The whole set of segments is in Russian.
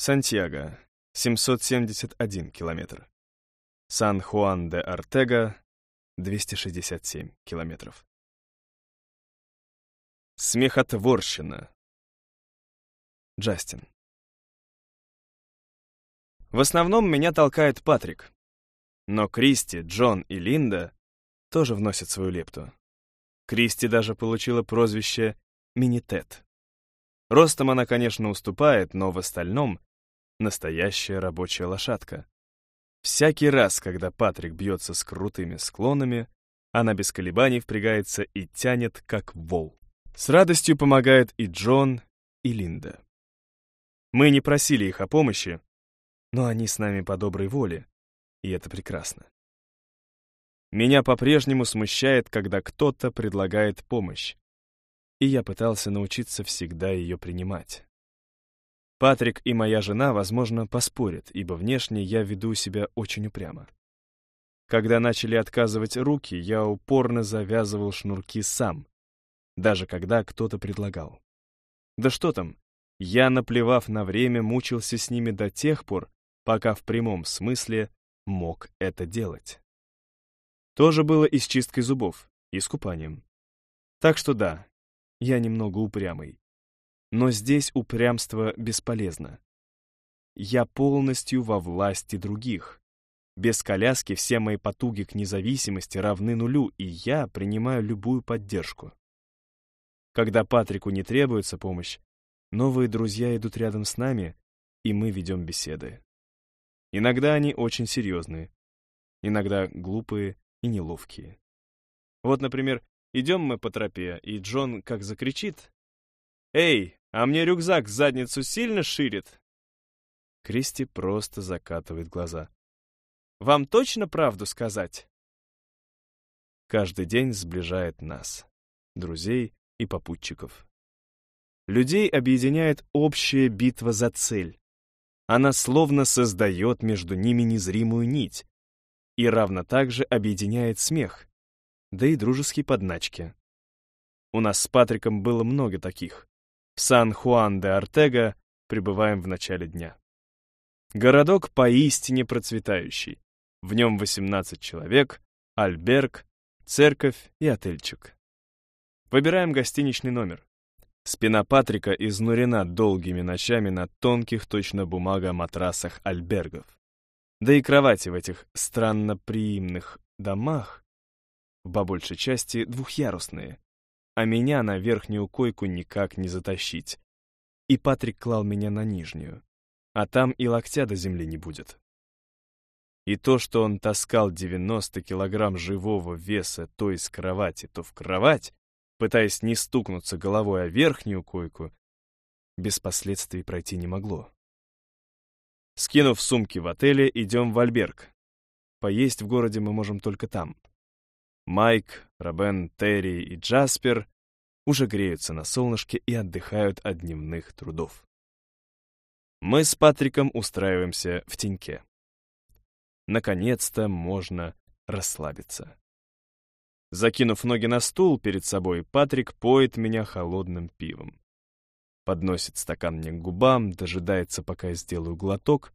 Сантьяго, 771 километр. Сан-Хуан-де-Артега, 267 километров. Смехотворщина. Джастин. В основном меня толкает Патрик. Но Кристи, Джон и Линда тоже вносят свою лепту. Кристи даже получила прозвище «Минитет». Ростом она, конечно, уступает, но в остальном настоящая рабочая лошадка. Всякий раз, когда Патрик бьется с крутыми склонами, она без колебаний впрягается и тянет, как вол. С радостью помогает и Джон, и Линда. Мы не просили их о помощи, но они с нами по доброй воле, и это прекрасно. Меня по-прежнему смущает, когда кто-то предлагает помощь, и я пытался научиться всегда ее принимать. Патрик и моя жена, возможно, поспорят, ибо внешне я веду себя очень упрямо. Когда начали отказывать руки, я упорно завязывал шнурки сам, даже когда кто-то предлагал. Да что там, я, наплевав на время, мучился с ними до тех пор, пока в прямом смысле мог это делать. То же было и с чисткой зубов, и с купанием. Так что да, я немного упрямый. Но здесь упрямство бесполезно. Я полностью во власти других. Без коляски все мои потуги к независимости равны нулю, и я принимаю любую поддержку. Когда Патрику не требуется помощь, новые друзья идут рядом с нами, и мы ведем беседы. Иногда они очень серьезные, иногда глупые и неловкие. Вот, например, идем мы по тропе, и Джон как закричит «Эй, а мне рюкзак задницу сильно ширит?» Кристи просто закатывает глаза. «Вам точно правду сказать?» Каждый день сближает нас, друзей и попутчиков. Людей объединяет общая битва за цель. Она словно создает между ними незримую нить и равно также объединяет смех, да и дружеские подначки. У нас с Патриком было много таких. Сан-Хуан-де-Артега прибываем в начале дня. Городок поистине процветающий. В нем 18 человек, альберг, церковь и отельчик. Выбираем гостиничный номер. Спина Патрика изнурена долгими ночами на тонких, точно бумага, матрасах альбергов. Да и кровати в этих странно приимных домах, по большей части двухъярусные, а меня на верхнюю койку никак не затащить. И Патрик клал меня на нижнюю, а там и локтя до земли не будет. И то, что он таскал 90 килограмм живого веса то из кровати, то в кровать, пытаясь не стукнуться головой о верхнюю койку, без последствий пройти не могло. Скинув сумки в отеле, идем в Альберг. Поесть в городе мы можем только там. Майк, Робен, Терри и Джаспер уже греются на солнышке и отдыхают от дневных трудов. Мы с Патриком устраиваемся в теньке. Наконец-то можно расслабиться. Закинув ноги на стул перед собой, Патрик поет меня холодным пивом. Подносит стакан мне к губам, дожидается, пока я сделаю глоток,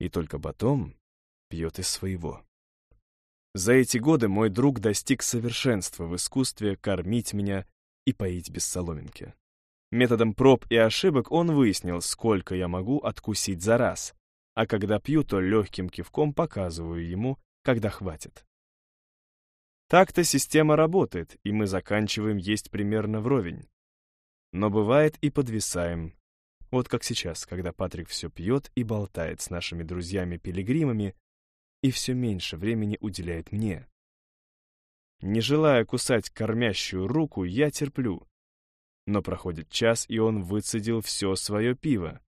и только потом пьет из своего. За эти годы мой друг достиг совершенства в искусстве кормить меня и поить без соломинки. Методом проб и ошибок он выяснил, сколько я могу откусить за раз, а когда пью, то легким кивком показываю ему, когда хватит. Так-то система работает, и мы заканчиваем есть примерно вровень. Но бывает и подвисаем. Вот как сейчас, когда Патрик все пьет и болтает с нашими друзьями-пилигримами, и все меньше времени уделяет мне. Не желая кусать кормящую руку, я терплю. Но проходит час, и он выцедил все свое пиво,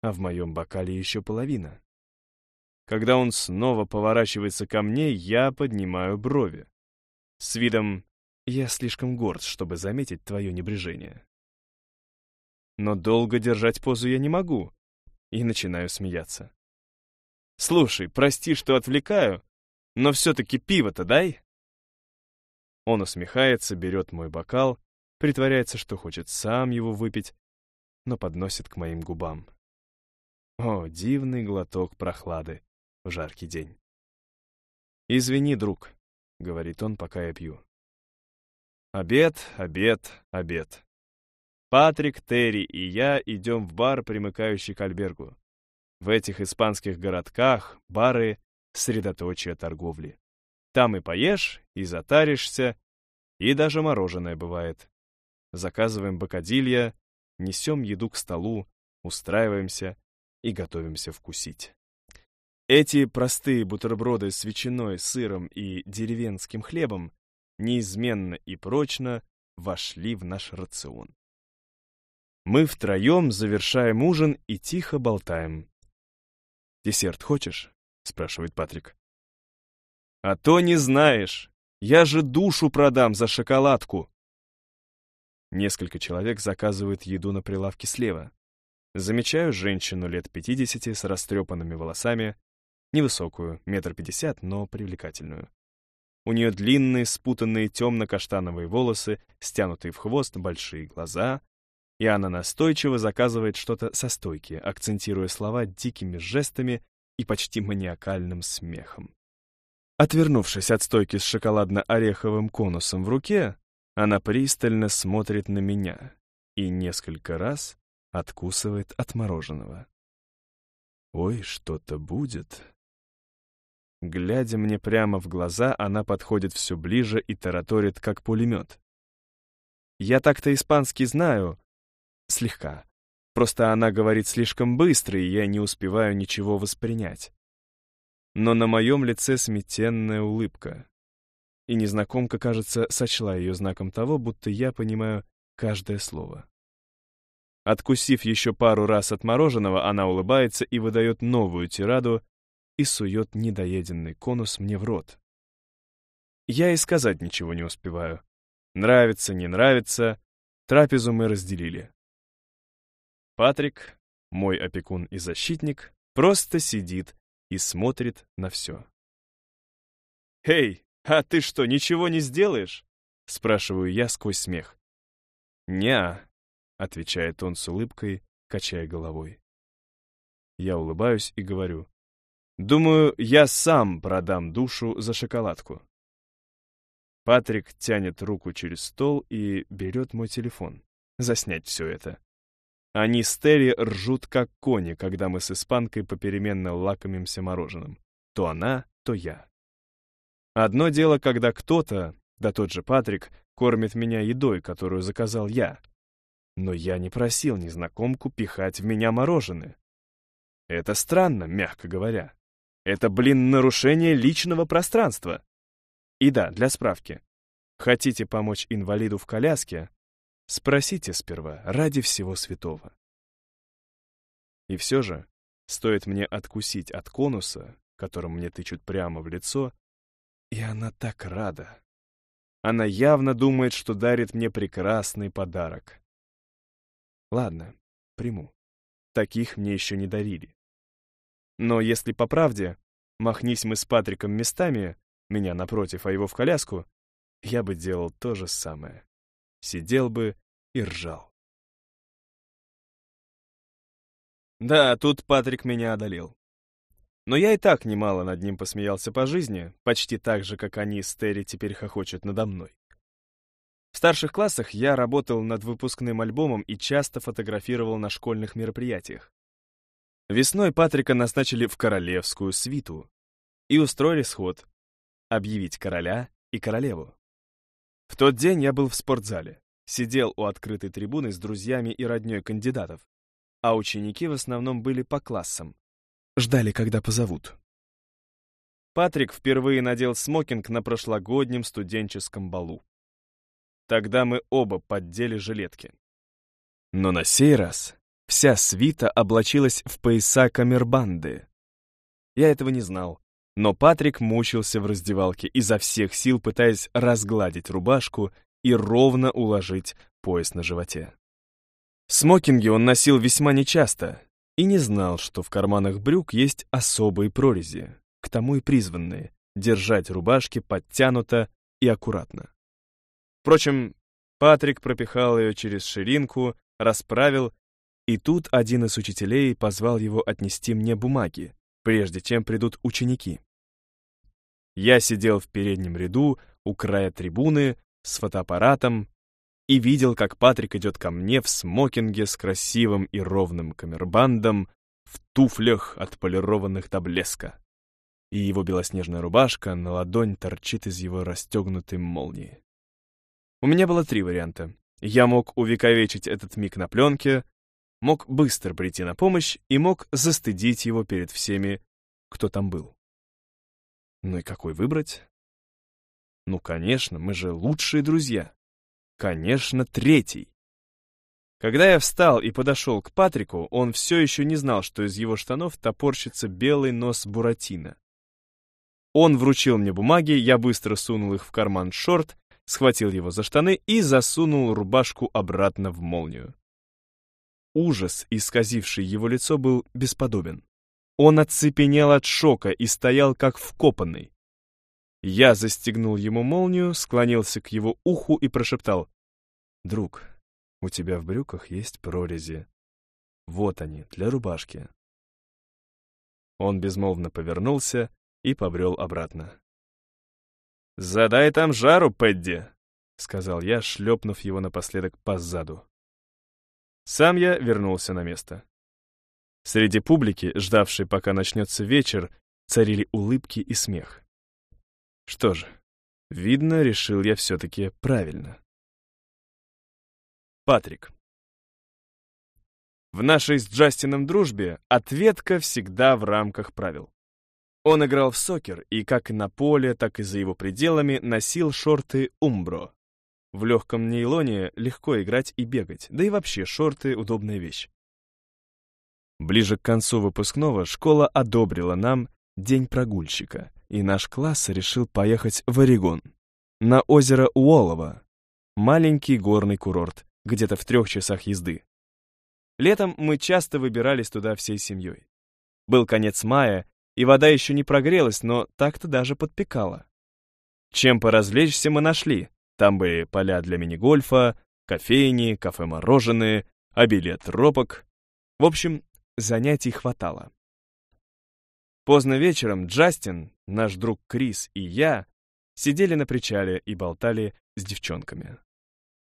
а в моем бокале еще половина. Когда он снова поворачивается ко мне, я поднимаю брови. С видом «я слишком горд, чтобы заметить твое небрежение». Но долго держать позу я не могу, и начинаю смеяться. Слушай, прости, что отвлекаю, но все-таки пиво-то дай. Он усмехается, берет мой бокал, притворяется, что хочет сам его выпить, но подносит к моим губам. О, дивный глоток прохлады в жаркий день. «Извини, друг», — говорит он, пока я пью. Обед, обед, обед. Патрик, Терри и я идем в бар, примыкающий к альбергу. В этих испанских городках бары — средоточие торговли. Там и поешь, и затаришься, и даже мороженое бывает. Заказываем бокадилья, несем еду к столу, устраиваемся и готовимся вкусить. Эти простые бутерброды с ветчиной, сыром и деревенским хлебом неизменно и прочно вошли в наш рацион. Мы втроем завершаем ужин и тихо болтаем. «Десерт хочешь?» — спрашивает Патрик. «А то не знаешь! Я же душу продам за шоколадку!» Несколько человек заказывают еду на прилавке слева. Замечаю женщину лет 50 с растрепанными волосами, невысокую, метр пятьдесят, но привлекательную. У нее длинные, спутанные темно-каштановые волосы, стянутые в хвост, большие глаза, и она настойчиво заказывает что-то со стойки, акцентируя слова дикими жестами и почти маниакальным смехом. Отвернувшись от стойки с шоколадно-ореховым конусом в руке, она пристально смотрит на меня и несколько раз откусывает от мороженого. «Ой, что-то будет», Глядя мне прямо в глаза, она подходит все ближе и тараторит, как пулемет. Я так-то испанский знаю. Слегка. Просто она говорит слишком быстро, и я не успеваю ничего воспринять. Но на моем лице сметенная улыбка. И незнакомка, кажется, сочла ее знаком того, будто я понимаю каждое слово. Откусив еще пару раз от мороженого, она улыбается и выдает новую тираду, и сует недоеденный конус мне в рот. Я и сказать ничего не успеваю. Нравится, не нравится, трапезу мы разделили. Патрик, мой опекун и защитник, просто сидит и смотрит на все. «Эй, а ты что, ничего не сделаешь?» — спрашиваю я сквозь смех. «Не-а», отвечает он с улыбкой, качая головой. Я улыбаюсь и говорю. Думаю, я сам продам душу за шоколадку. Патрик тянет руку через стол и берет мой телефон. Заснять все это. Они с Терри ржут как кони, когда мы с испанкой попеременно лакомимся мороженым. То она, то я. Одно дело, когда кто-то, да тот же Патрик, кормит меня едой, которую заказал я. Но я не просил незнакомку пихать в меня мороженое. Это странно, мягко говоря. Это, блин, нарушение личного пространства. И да, для справки. Хотите помочь инвалиду в коляске? Спросите сперва, ради всего святого. И все же, стоит мне откусить от конуса, которым мне тычут прямо в лицо, и она так рада. Она явно думает, что дарит мне прекрасный подарок. Ладно, приму. Таких мне еще не дарили. Но если по правде, махнись мы с Патриком местами, меня напротив, а его в коляску, я бы делал то же самое. Сидел бы и ржал. Да, тут Патрик меня одолел. Но я и так немало над ним посмеялся по жизни, почти так же, как они с Терри теперь хохочут надо мной. В старших классах я работал над выпускным альбомом и часто фотографировал на школьных мероприятиях. Весной Патрика назначили в королевскую свиту и устроили сход — объявить короля и королеву. В тот день я был в спортзале, сидел у открытой трибуны с друзьями и роднёй кандидатов, а ученики в основном были по классам. Ждали, когда позовут. Патрик впервые надел смокинг на прошлогоднем студенческом балу. Тогда мы оба поддели жилетки. Но на сей раз Вся свита облачилась в пояса камербанды. Я этого не знал, но Патрик мучился в раздевалке, изо всех сил пытаясь разгладить рубашку и ровно уложить пояс на животе. Смокинги он носил весьма нечасто и не знал, что в карманах брюк есть особые прорези, к тому и призванные — держать рубашки подтянуто и аккуратно. Впрочем, Патрик пропихал ее через ширинку, расправил И тут один из учителей позвал его отнести мне бумаги, прежде чем придут ученики. Я сидел в переднем ряду у края трибуны с фотоаппаратом и видел, как Патрик идет ко мне в смокинге с красивым и ровным камербандом, в туфлях, отполированных до блеска. И его белоснежная рубашка на ладонь торчит из его расстегнутой молнии. У меня было три варианта. Я мог увековечить этот миг на пленке, мог быстро прийти на помощь и мог застыдить его перед всеми, кто там был. Ну и какой выбрать? Ну, конечно, мы же лучшие друзья. Конечно, третий. Когда я встал и подошел к Патрику, он все еще не знал, что из его штанов топорщится белый нос Буратино. Он вручил мне бумаги, я быстро сунул их в карман шорт, схватил его за штаны и засунул рубашку обратно в молнию. Ужас, исказивший его лицо, был бесподобен. Он оцепенел от шока и стоял как вкопанный. Я застегнул ему молнию, склонился к его уху и прошептал. «Друг, у тебя в брюках есть прорези. Вот они, для рубашки». Он безмолвно повернулся и побрел обратно. «Задай там жару, Пэдди!» — сказал я, шлепнув его напоследок по заду. Сам я вернулся на место. Среди публики, ждавшей, пока начнется вечер, царили улыбки и смех. Что же, видно, решил я все-таки правильно. Патрик. В нашей с Джастином дружбе ответка всегда в рамках правил. Он играл в сокер и как на поле, так и за его пределами носил шорты «Умбро». В легком нейлоне легко играть и бегать, да и вообще шорты — удобная вещь. Ближе к концу выпускного школа одобрила нам День прогульщика, и наш класс решил поехать в Орегон, на озеро Уоллово, маленький горный курорт, где-то в трех часах езды. Летом мы часто выбирались туда всей семьей. Был конец мая, и вода еще не прогрелась, но так-то даже подпекала. Чем поразвлечься мы нашли. Там были поля для мини-гольфа, кофейни, кафе-мороженое, обилие тропок. В общем, занятий хватало. Поздно вечером Джастин, наш друг Крис и я сидели на причале и болтали с девчонками.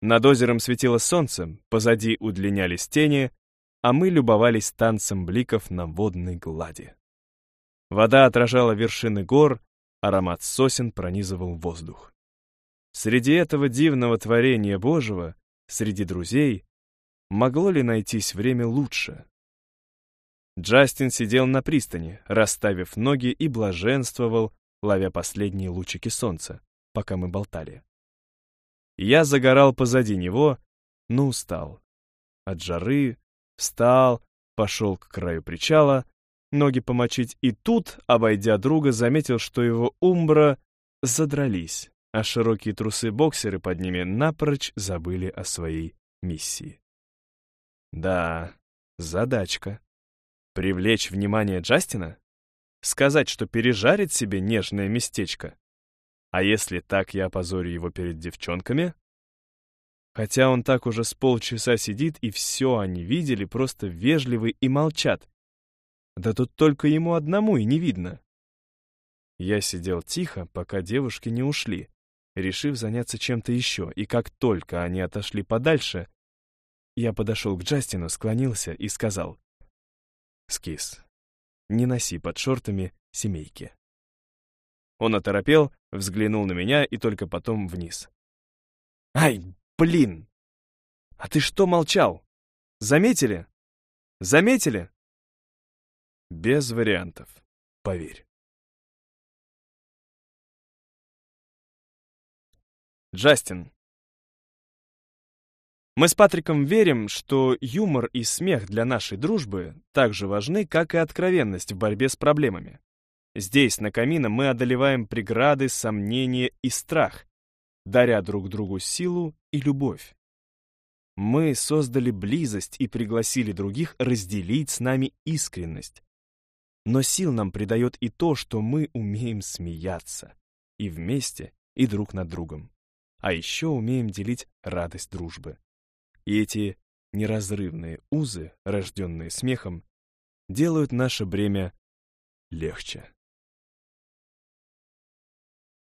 Над озером светило солнце, позади удлинялись тени, а мы любовались танцем бликов на водной глади. Вода отражала вершины гор, аромат сосен пронизывал воздух. Среди этого дивного творения Божьего, среди друзей, могло ли найтись время лучше? Джастин сидел на пристани, расставив ноги и блаженствовал, ловя последние лучики солнца, пока мы болтали. Я загорал позади него, но устал. От жары встал, пошел к краю причала, ноги помочить, и тут, обойдя друга, заметил, что его умбра задрались, а широкие трусы-боксеры под ними напрочь забыли о своей миссии. Да, задачка. Привлечь внимание Джастина? Сказать, что пережарит себе нежное местечко? А если так, я опозорю его перед девчонками? Хотя он так уже с полчаса сидит, и все они видели, просто вежливы и молчат. Да тут только ему одному и не видно. Я сидел тихо, пока девушки не ушли, решив заняться чем-то еще, и как только они отошли подальше, я подошел к Джастину, склонился и сказал, Скис. Не носи под шортами семейки. Он оторопел, взглянул на меня и только потом вниз. «Ай, блин! А ты что молчал? Заметили? Заметили?» Без вариантов, поверь. Джастин, мы с Патриком верим, что юмор и смех для нашей дружбы так же важны, как и откровенность в борьбе с проблемами. Здесь, на камине, мы одолеваем преграды, сомнения и страх, даря друг другу силу и любовь. Мы создали близость и пригласили других разделить с нами искренность. Но сил нам придает и то, что мы умеем смеяться. И вместе, и друг над другом. А еще умеем делить радость дружбы. И эти неразрывные узы, рожденные смехом, делают наше бремя легче.